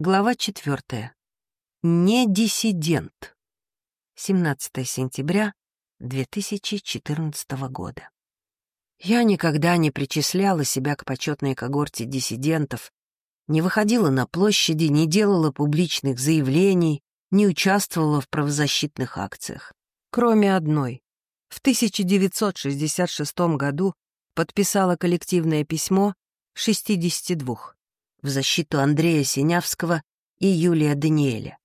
Глава четвертая. Не диссидент. 17 сентября 2014 года. Я никогда не причисляла себя к почетной когорте диссидентов, не выходила на площади, не делала публичных заявлений, не участвовала в правозащитных акциях. Кроме одной. В 1966 году подписала коллективное письмо 62 в защиту Андрея Синявского и Юлия Даниэля.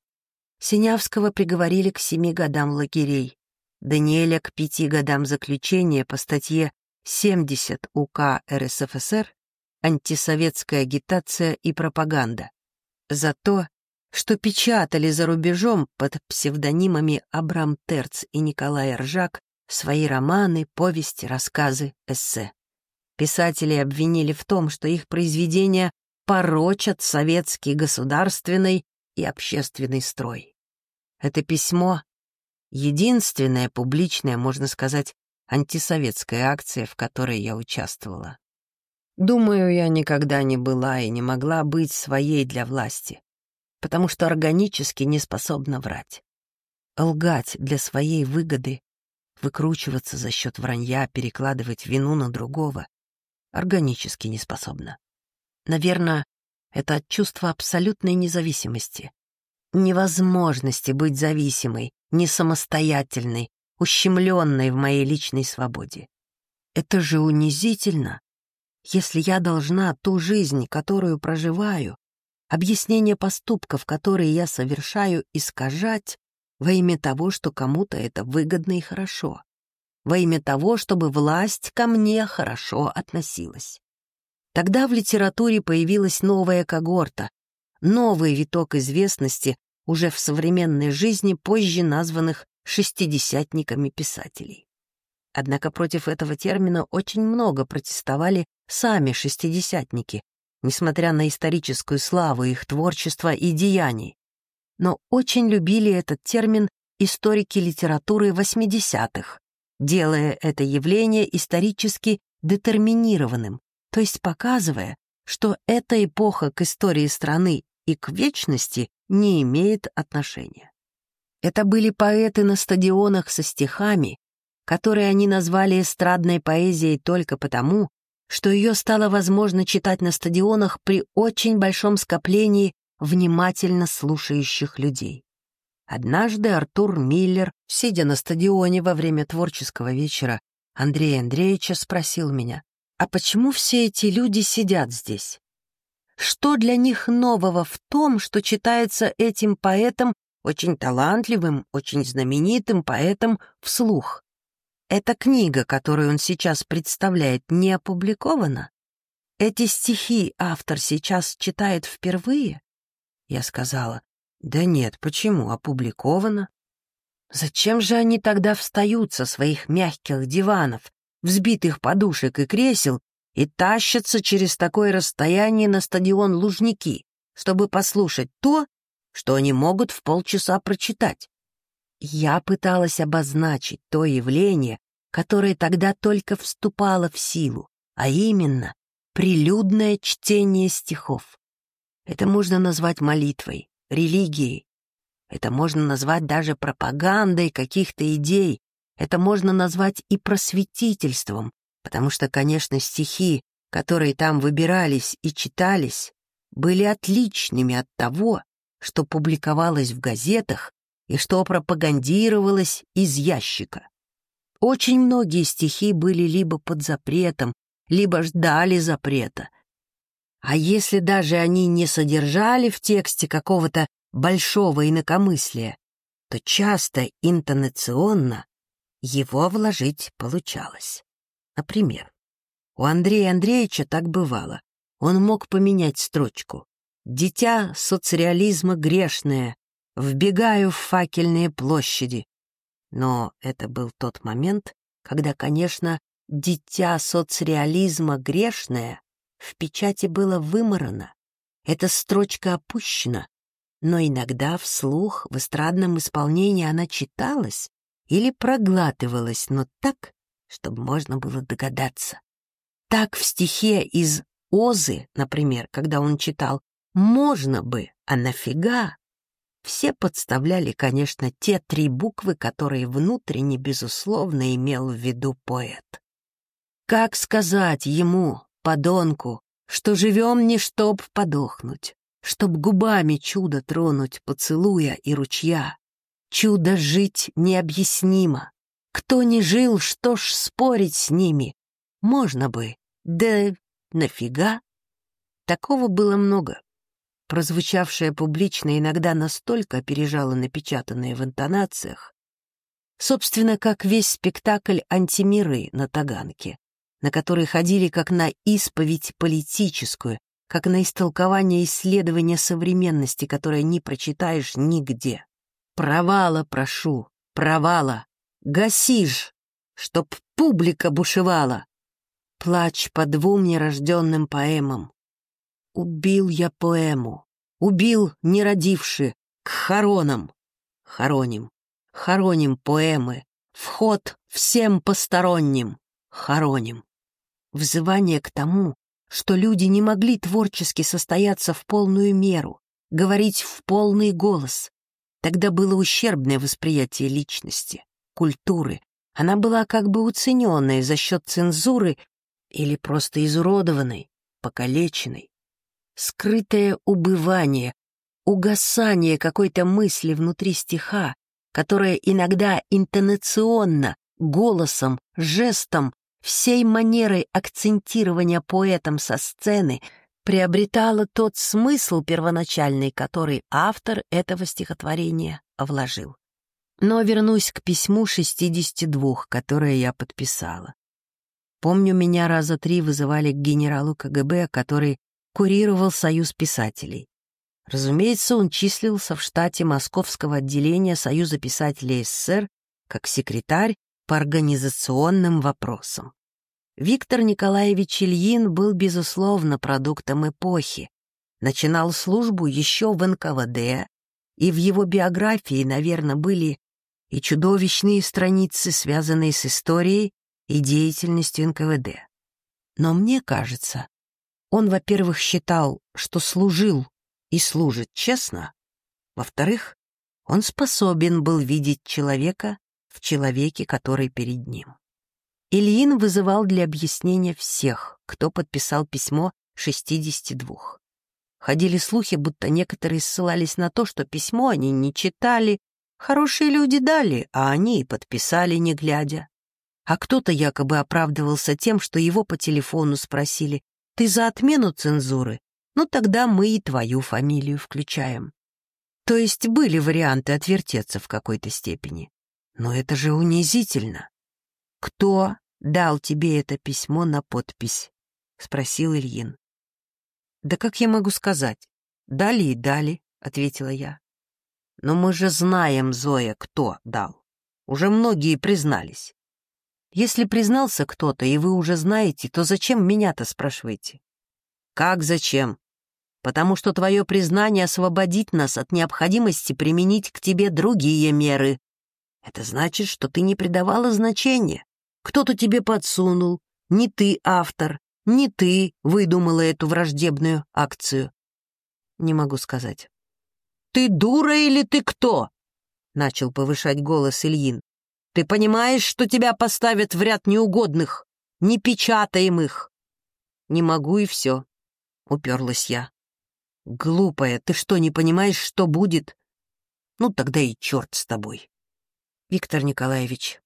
Синявского приговорили к семи годам лагерей, Даниэля к пяти годам заключения по статье 70 УК РСФСР «Антисоветская агитация и пропаганда» за то, что печатали за рубежом под псевдонимами Абрам Терц и Николай Ржак свои романы, повести, рассказы, эссе. Писатели обвинили в том, что их произведения порочат советский государственный и общественный строй. Это письмо — единственная публичная, можно сказать, антисоветская акция, в которой я участвовала. Думаю, я никогда не была и не могла быть своей для власти, потому что органически не способна врать. Лгать для своей выгоды, выкручиваться за счет вранья, перекладывать вину на другого — органически не способна. Наверное, это от чувства абсолютной независимости. Невозможности быть зависимой, не самостоятельной, ущемленной в моей личной свободе. Это же унизительно, если я должна ту жизнь, которую проживаю, объяснение поступков, которые я совершаю, искажать во имя того, что кому-то это выгодно и хорошо, во имя того, чтобы власть ко мне хорошо относилась. Тогда в литературе появилась новая когорта, новый виток известности уже в современной жизни позже названных шестидесятниками писателей. Однако против этого термина очень много протестовали сами шестидесятники, несмотря на историческую славу их творчества и деяний. Но очень любили этот термин историки литературы 80-х, делая это явление исторически детерминированным, то есть показывая, что эта эпоха к истории страны и к вечности не имеет отношения. Это были поэты на стадионах со стихами, которые они назвали эстрадной поэзией только потому, что ее стало возможно читать на стадионах при очень большом скоплении внимательно слушающих людей. Однажды Артур Миллер, сидя на стадионе во время творческого вечера, Андрея Андреевича спросил меня, а почему все эти люди сидят здесь? Что для них нового в том, что читается этим поэтом, очень талантливым, очень знаменитым поэтом, вслух? Эта книга, которую он сейчас представляет, не опубликована? Эти стихи автор сейчас читает впервые? Я сказала, да нет, почему, опубликовано. Зачем же они тогда встают со своих мягких диванов, взбитых подушек и кресел и тащатся через такое расстояние на стадион Лужники, чтобы послушать то, что они могут в полчаса прочитать. Я пыталась обозначить то явление, которое тогда только вступало в силу, а именно прилюдное чтение стихов. Это можно назвать молитвой, религией. Это можно назвать даже пропагандой каких-то идей, это можно назвать и просветительством, потому что, конечно, стихи, которые там выбирались и читались, были отличными от того, что публиковалось в газетах и что пропагандировалось из ящика. Очень многие стихи были либо под запретом, либо ждали запрета. А если даже они не содержали в тексте какого-то большого инакомыслия, то часто интонационно его вложить получалось. Например, у Андрея Андреевича так бывало. Он мог поменять строчку. «Дитя соцреализма грешное, вбегаю в факельные площади». Но это был тот момент, когда, конечно, «дитя соцреализма грешное» в печати было выморано. Эта строчка опущена, но иногда вслух в эстрадном исполнении она читалась, или проглатывалось, но так, чтобы можно было догадаться. Так в стихе из «Озы», например, когда он читал, можно бы А нафига? Все подставляли, конечно, те три буквы, которые внутренне, безусловно, имел в виду поэт. Как сказать ему, подонку, что живем не чтоб подохнуть, чтоб губами чудо тронуть, поцелуя и ручья. Чудо жить необъяснимо. Кто не жил, что ж спорить с ними? Можно бы, да нафига? Такого было много прозвучавшее публично, иногда настолько опережало напечатанное в интонациях, собственно, как весь спектакль «Антимиры» на Таганке, на который ходили как на исповедь политическую, как на истолкование исследования современности, которое не прочитаешь нигде. Провала прошу, провала, гасишь, чтоб публика бушевала. Плач по двум нерожденным поэмам, Убил я поэму, убил, не родивши, к хоронам. Хороним, хороним поэмы, вход всем посторонним, хороним. Взывание к тому, что люди не могли творчески состояться в полную меру, говорить в полный голос. Тогда было ущербное восприятие личности, культуры. Она была как бы уцененной за счет цензуры или просто изуродованной, покалеченной скрытое убывание, угасание какой-то мысли внутри стиха, которая иногда интонационно, голосом, жестом, всей манерой акцентирования поэтом со сцены приобретала тот смысл первоначальный, который автор этого стихотворения вложил. Но вернусь к письму 62, которое я подписала. Помню, меня раза три вызывали к генералу КГБ, который курировал Союз писателей. Разумеется, он числился в штате Московского отделения Союза писателей СССР как секретарь по организационным вопросам. Виктор Николаевич Ильин был, безусловно, продуктом эпохи. Начинал службу еще в НКВД, и в его биографии, наверное, были и чудовищные страницы, связанные с историей и деятельностью НКВД. Но мне кажется, он, во-первых, считал, что служил и служит честно. Во-вторых, он способен был видеть человека в человеке, который перед ним. Ильин вызывал для объяснения всех, кто подписал письмо 62. Ходили слухи, будто некоторые ссылались на то, что письмо они не читали, хорошие люди дали, а они и подписали, не глядя. А кто-то якобы оправдывался тем, что его по телефону спросили, ты за отмену цензуры? Ну, тогда мы и твою фамилию включаем. То есть были варианты отвертеться в какой-то степени. Но это же унизительно. Кто дал тебе это письмо на подпись? Спросил Ильин. Да как я могу сказать? Дали и дали, ответила я. Но мы же знаем, Зоя, кто дал. Уже многие признались. Если признался кто-то, и вы уже знаете, то зачем меня-то спрашиваете? Как зачем? Потому что твое признание освободит нас от необходимости применить к тебе другие меры. Это значит, что ты не придавала значения. Кто-то тебе подсунул, не ты автор, не ты выдумала эту враждебную акцию. Не могу сказать. «Ты дура или ты кто?» — начал повышать голос Ильин. Ты понимаешь, что тебя поставят в ряд неугодных? Не печатаем. Не могу и все, — уперлась я. Глупая, ты что, не понимаешь, что будет? Ну, тогда и черт с тобой. Виктор Николаевич,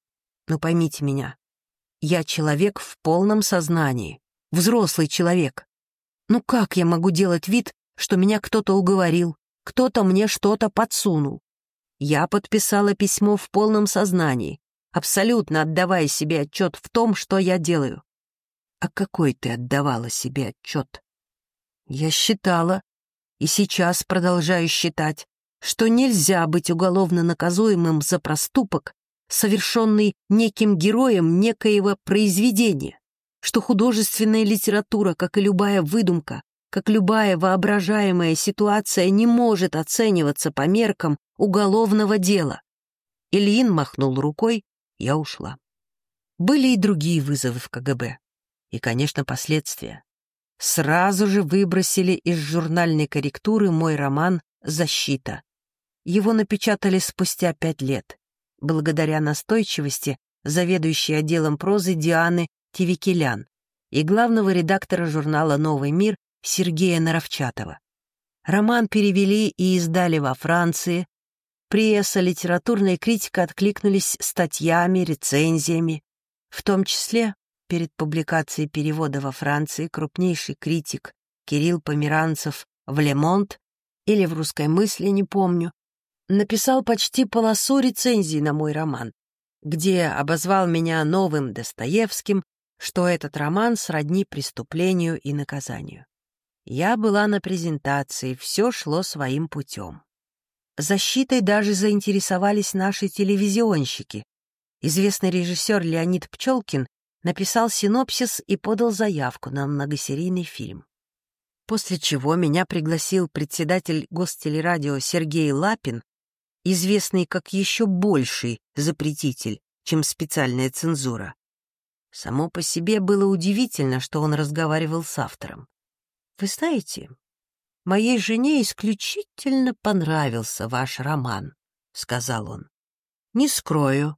ну поймите меня. Я человек в полном сознании, взрослый человек. Ну как я могу делать вид, что меня кто-то уговорил, кто-то мне что-то подсунул? Я подписала письмо в полном сознании, абсолютно отдавая себе отчет в том, что я делаю. А какой ты отдавала себе отчет? Я считала, и сейчас продолжаю считать, что нельзя быть уголовно наказуемым за проступок, совершенный неким героем некоего произведения, что художественная литература, как и любая выдумка, как любая воображаемая ситуация не может оцениваться по меркам уголовного дела. Ильин махнул рукой, я ушла. Были и другие вызовы в КГБ. И, конечно, последствия. сразу же выбросили из журнальной корректуры мой роман «Защита». Его напечатали спустя пять лет, благодаря настойчивости заведующей отделом прозы Дианы Тивикелян и главного редактора журнала «Новый мир» Сергея Наровчатова. Роман перевели и издали во Франции. Пресса, литературная критика откликнулись статьями, рецензиями. В том числе перед публикацией перевода во Франции крупнейший критик Кирилл Померанцев в «Лемонт» или в «Русской мысли», не помню, написал почти полосу рецензий на мой роман, где обозвал меня новым Достоевским, что этот роман сродни преступлению и наказанию. Я была на презентации, все шло своим путем. Защитой даже заинтересовались наши телевизионщики. Известный режиссер Леонид Пчелкин написал синопсис и подал заявку на многосерийный фильм. После чего меня пригласил председатель гостелерадио Сергей Лапин, известный как еще больший запретитель, чем специальная цензура. Само по себе было удивительно, что он разговаривал с автором. Вы знаете, моей жене исключительно понравился ваш роман, сказал он. Не скрою,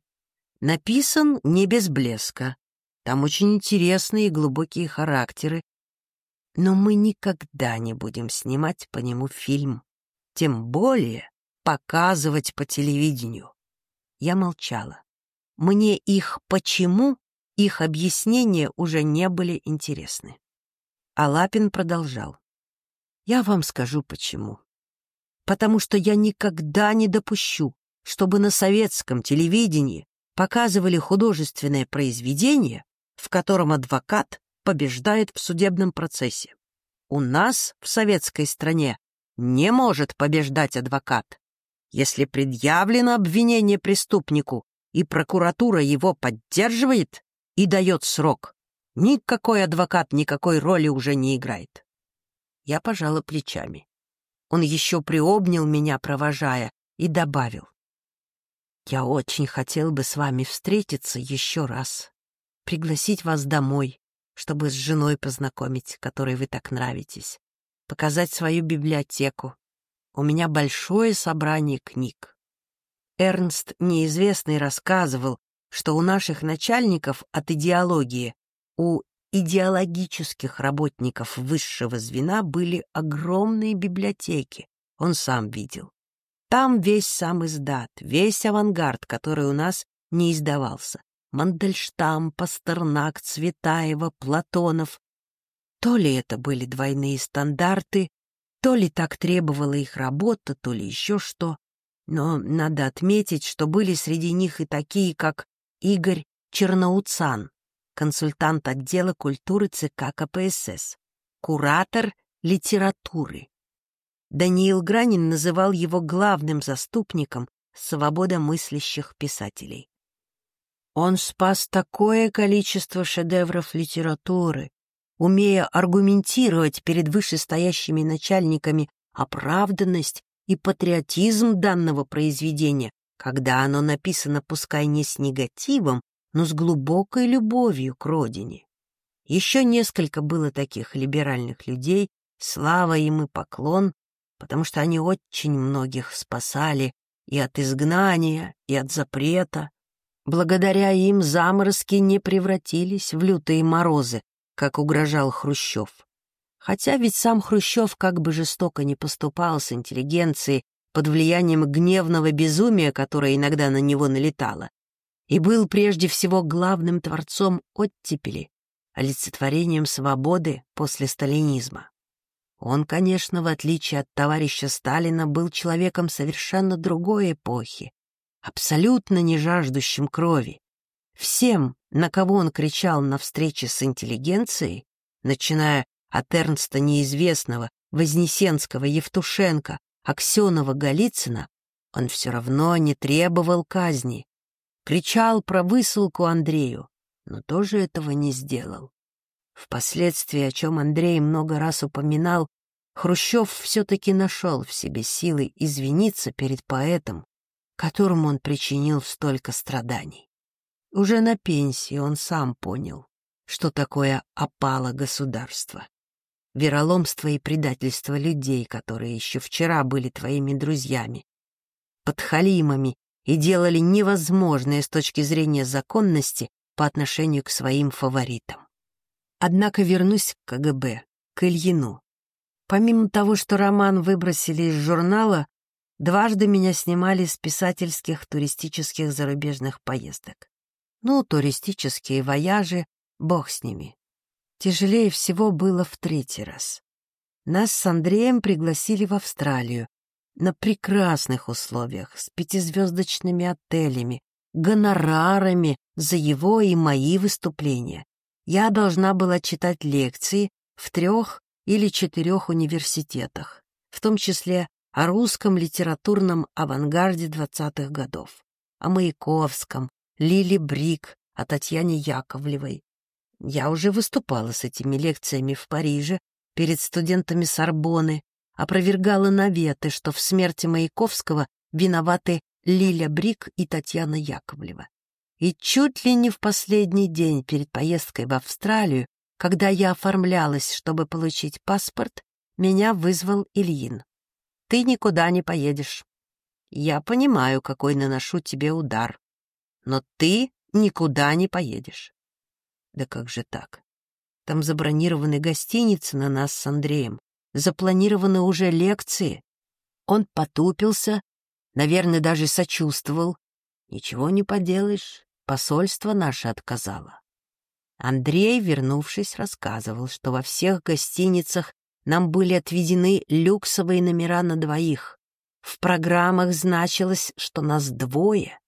написан не без блеска. Там очень интересные и глубокие характеры. Но мы никогда не будем снимать по нему фильм. Тем более показывать по телевидению. Я молчала. Мне их «почему» их объяснения уже не были интересны. А Лапин продолжал. «Я вам скажу почему. Потому что я никогда не допущу, чтобы на советском телевидении показывали художественное произведение, в котором адвокат побеждает в судебном процессе. У нас, в советской стране, не может побеждать адвокат. Если предъявлено обвинение преступнику, и прокуратура его поддерживает и дает срок, Никакой адвокат никакой роли уже не играет. Я пожала плечами. Он еще приобнял меня, провожая, и добавил. «Я очень хотел бы с вами встретиться еще раз, пригласить вас домой, чтобы с женой познакомить, которой вы так нравитесь, показать свою библиотеку. У меня большое собрание книг». Эрнст Неизвестный рассказывал, что у наших начальников от идеологии у идеологических работников высшего звена были огромные библиотеки, он сам видел. Там весь сам издат, весь авангард, который у нас не издавался. Мандельштам, Пастернак, Цветаева, Платонов. То ли это были двойные стандарты, то ли так требовала их работа, то ли еще что. Но надо отметить, что были среди них и такие, как Игорь Черноуцан, консультант отдела культуры ЦК КПСС, куратор литературы. Даниил Гранин называл его главным заступником свободомыслящих писателей. Он спас такое количество шедевров литературы, умея аргументировать перед вышестоящими начальниками оправданность и патриотизм данного произведения, когда оно написано пускай не с негативом, но с глубокой любовью к родине. Еще несколько было таких либеральных людей, слава им и поклон, потому что они очень многих спасали и от изгнания, и от запрета. Благодаря им заморозки не превратились в лютые морозы, как угрожал Хрущев. Хотя ведь сам Хрущев как бы жестоко не поступал с интеллигенцией под влиянием гневного безумия, которое иногда на него налетало, и был прежде всего главным творцом оттепели, олицетворением свободы после сталинизма. Он, конечно, в отличие от товарища Сталина, был человеком совершенно другой эпохи, абсолютно не жаждущим крови. Всем, на кого он кричал на встрече с интеллигенцией, начиная от Эрнста Неизвестного, Вознесенского, Евтушенко, Аксенова, Голицына, он все равно не требовал казни, кричал про высылку Андрею, но тоже этого не сделал. Впоследствии, о чем Андрей много раз упоминал, Хрущев все-таки нашел в себе силы извиниться перед поэтом, которому он причинил столько страданий. Уже на пенсии он сам понял, что такое опало государства. вероломство и предательство людей, которые еще вчера были твоими друзьями, подхалимами и делали невозможное с точки зрения законности по отношению к своим фаворитам. Однако вернусь к КГБ, к Ильину. Помимо того, что роман выбросили из журнала, дважды меня снимали с писательских туристических зарубежных поездок. Ну, туристические вояжи, бог с ними. Тяжелее всего было в третий раз. Нас с Андреем пригласили в Австралию на прекрасных условиях, с пятизвездочными отелями, гонорарами за его и мои выступления. Я должна была читать лекции в трех или четырех университетах, в том числе о русском литературном авангарде двадцатых годов, о Маяковском, Лили Брик, о Татьяне Яковлевой. Я уже выступала с этими лекциями в Париже перед студентами Сорбоны, опровергала наветы, что в смерти Маяковского виноваты Лиля Брик и Татьяна Яковлева. И чуть ли не в последний день перед поездкой в Австралию, когда я оформлялась, чтобы получить паспорт, меня вызвал Ильин. «Ты никуда не поедешь. Я понимаю, какой наношу тебе удар, но ты никуда не поедешь». Да как же так? Там забронированы гостиницы на нас с Андреем, запланированы уже лекции. Он потупился, наверное, даже сочувствовал. Ничего не поделаешь, посольство наше отказало. Андрей, вернувшись, рассказывал, что во всех гостиницах нам были отведены люксовые номера на двоих. В программах значилось, что нас двое.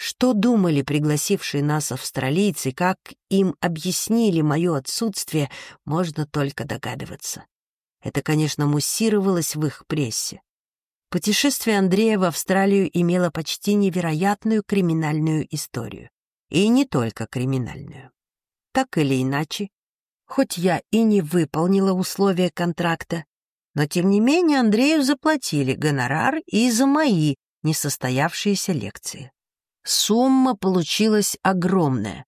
Что думали пригласившие нас австралийцы, как им объяснили мое отсутствие, можно только догадываться. Это, конечно, муссировалось в их прессе. Путешествие Андрея в Австралию имело почти невероятную криминальную историю. И не только криминальную. Так или иначе, хоть я и не выполнила условия контракта, но тем не менее Андрею заплатили гонорар и за мои несостоявшиеся лекции. Сумма получилась огромная,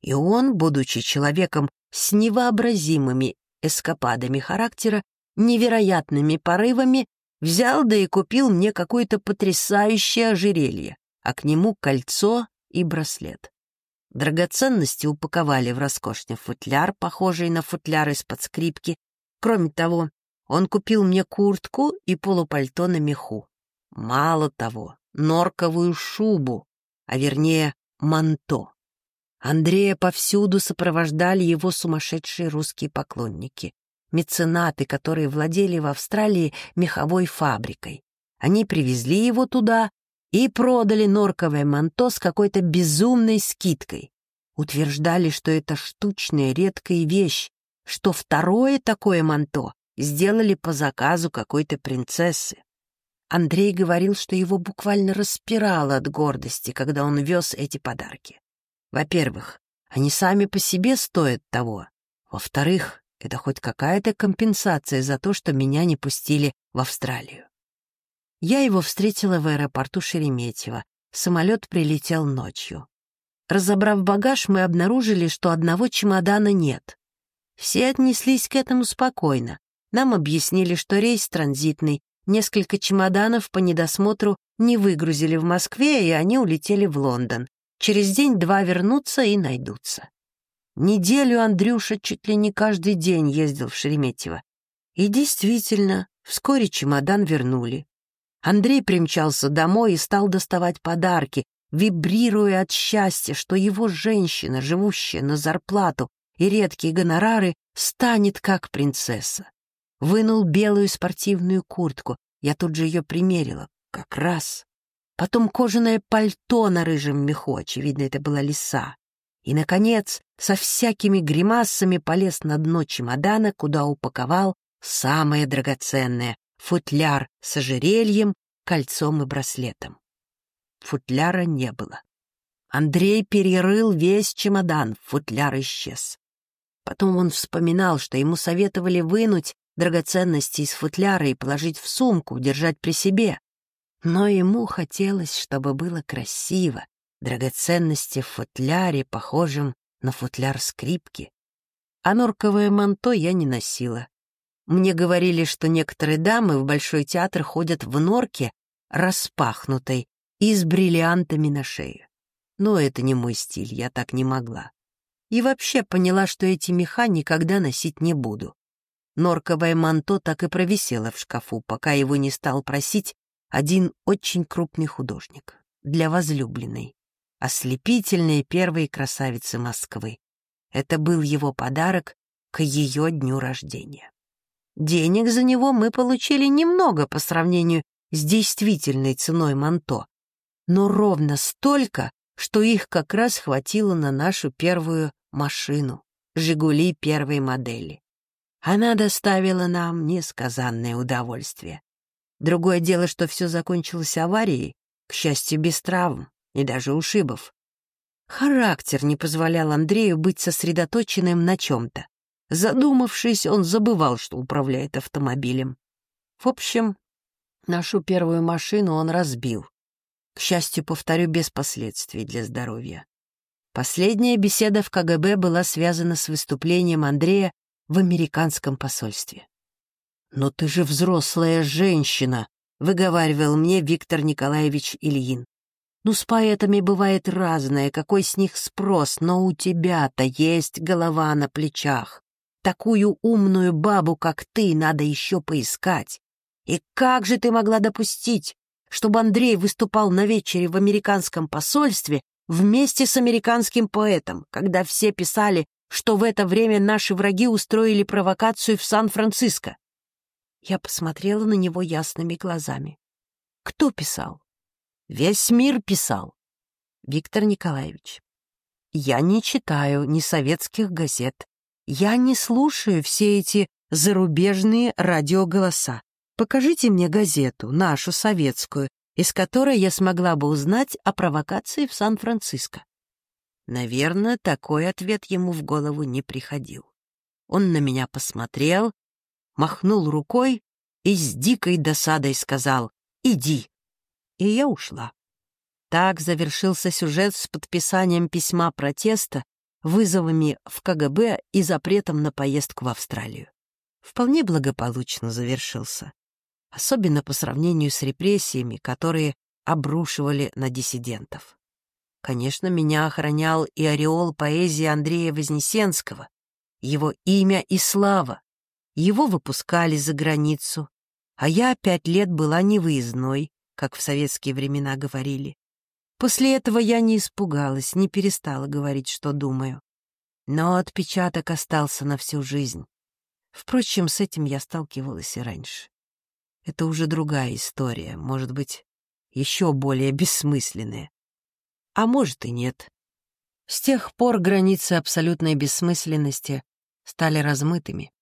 и он, будучи человеком с невообразимыми эскападами характера, невероятными порывами, взял да и купил мне какое-то потрясающее ожерелье, а к нему кольцо и браслет. Драгоценности упаковали в роскошный футляр, похожий на футляр из-под скрипки. Кроме того, он купил мне куртку и полупальто на меху. Мало того, норковую шубу, а вернее манто. Андрея повсюду сопровождали его сумасшедшие русские поклонники, меценаты, которые владели в Австралии меховой фабрикой. Они привезли его туда и продали норковое манто с какой-то безумной скидкой. Утверждали, что это штучная редкая вещь, что второе такое манто сделали по заказу какой-то принцессы. Андрей говорил, что его буквально распирало от гордости, когда он вез эти подарки. Во-первых, они сами по себе стоят того. Во-вторых, это хоть какая-то компенсация за то, что меня не пустили в Австралию. Я его встретила в аэропорту Шереметьево. Самолет прилетел ночью. Разобрав багаж, мы обнаружили, что одного чемодана нет. Все отнеслись к этому спокойно. Нам объяснили, что рейс транзитный, несколько чемоданов по недосмотру не выгрузили в Москве, и они улетели в Лондон. Через день-два вернутся и найдутся. Неделю Андрюша чуть ли не каждый день ездил в Шереметьево. И действительно, вскоре чемодан вернули. Андрей примчался домой и стал доставать подарки, вибрируя от счастья, что его женщина, живущая на зарплату и редкие гонорары, станет как принцесса. Вынул белую спортивную куртку, я тут же ее примерила, как раз потом кожаное пальто на рыжем меху, очевидно, это была лиса. И, наконец, со всякими гримасами полез на дно чемодана, куда упаковал самое драгоценное — футляр с ожерельем, кольцом и браслетом. Футляра не было. Андрей перерыл весь чемодан, футляр исчез. Потом он вспоминал, что ему советовали вынуть драгоценности из футляра и положить в сумку, держать при себе. Но ему хотелось, чтобы было красиво, драгоценности в футляре, похожем на футляр скрипки. А норковое манто я не носила. Мне говорили, что некоторые дамы в Большой театр ходят в норке, распахнутой и с бриллиантами на шее. Но это не мой стиль, я так не могла. И вообще поняла, что эти меха никогда носить не буду. Норковое манто так и провисело в шкафу, пока его не стал просить один очень крупный художник для возлюбленной, ослепительной первой красавицы Москвы. Это был его подарок к ее дню рождения. Денег за него мы получили немного по сравнению с действительной ценой манто, но ровно столько, что их как раз хватило на нашу первую машину «Жигули» первой модели. Она доставила нам несказанное удовольствие. Другое дело, что все закончилось аварией, к счастью, без травм и даже ушибов. Характер не позволял Андрею быть сосредоточенным на чем-то. Задумавшись, он забывал, что управляет автомобилем. В общем, нашу первую машину он разбил. К счастью, повторю, без последствий для здоровья. Последняя беседа в КГБ была связана с выступлением Андрея в американском посольстве. «Но ты же взрослая женщина», — выговаривал мне Виктор Николаевич Ильин. «Ну, с поэтами бывает разное, какой с них спрос, но у тебя-то есть голова на плечах. Такую умную бабу, как ты, надо еще поискать. И как же ты могла допустить, чтобы Андрей выступал на вечере в американском посольстве вместе с американским поэтом, когда все писали, что в это время наши враги устроили провокацию в Сан-Франциско. Я посмотрела на него ясными глазами. Кто писал? Весь мир писал. Виктор Николаевич. Я не читаю ни советских газет. Я не слушаю все эти зарубежные радиоголоса. Покажите мне газету, нашу советскую, из которой я смогла бы узнать о провокации в Сан-Франциско. Наверное, такой ответ ему в голову не приходил. Он на меня посмотрел, махнул рукой и с дикой досадой сказал «Иди». И я ушла. Так завершился сюжет с подписанием письма протеста, вызовами в КГБ и запретом на поездку в Австралию. Вполне благополучно завершился, особенно по сравнению с репрессиями, которые обрушивали на диссидентов. Конечно, меня охранял и ореол поэзии Андрея Вознесенского, его имя и слава. Его выпускали за границу, а я пять лет была невыездной, как в советские времена говорили. После этого я не испугалась, не перестала говорить, что думаю. Но отпечаток остался на всю жизнь. Впрочем, с этим я сталкивалась и раньше. Это уже другая история, может быть, еще более бессмысленная а может и нет. С тех пор границы абсолютной бессмысленности стали размытыми.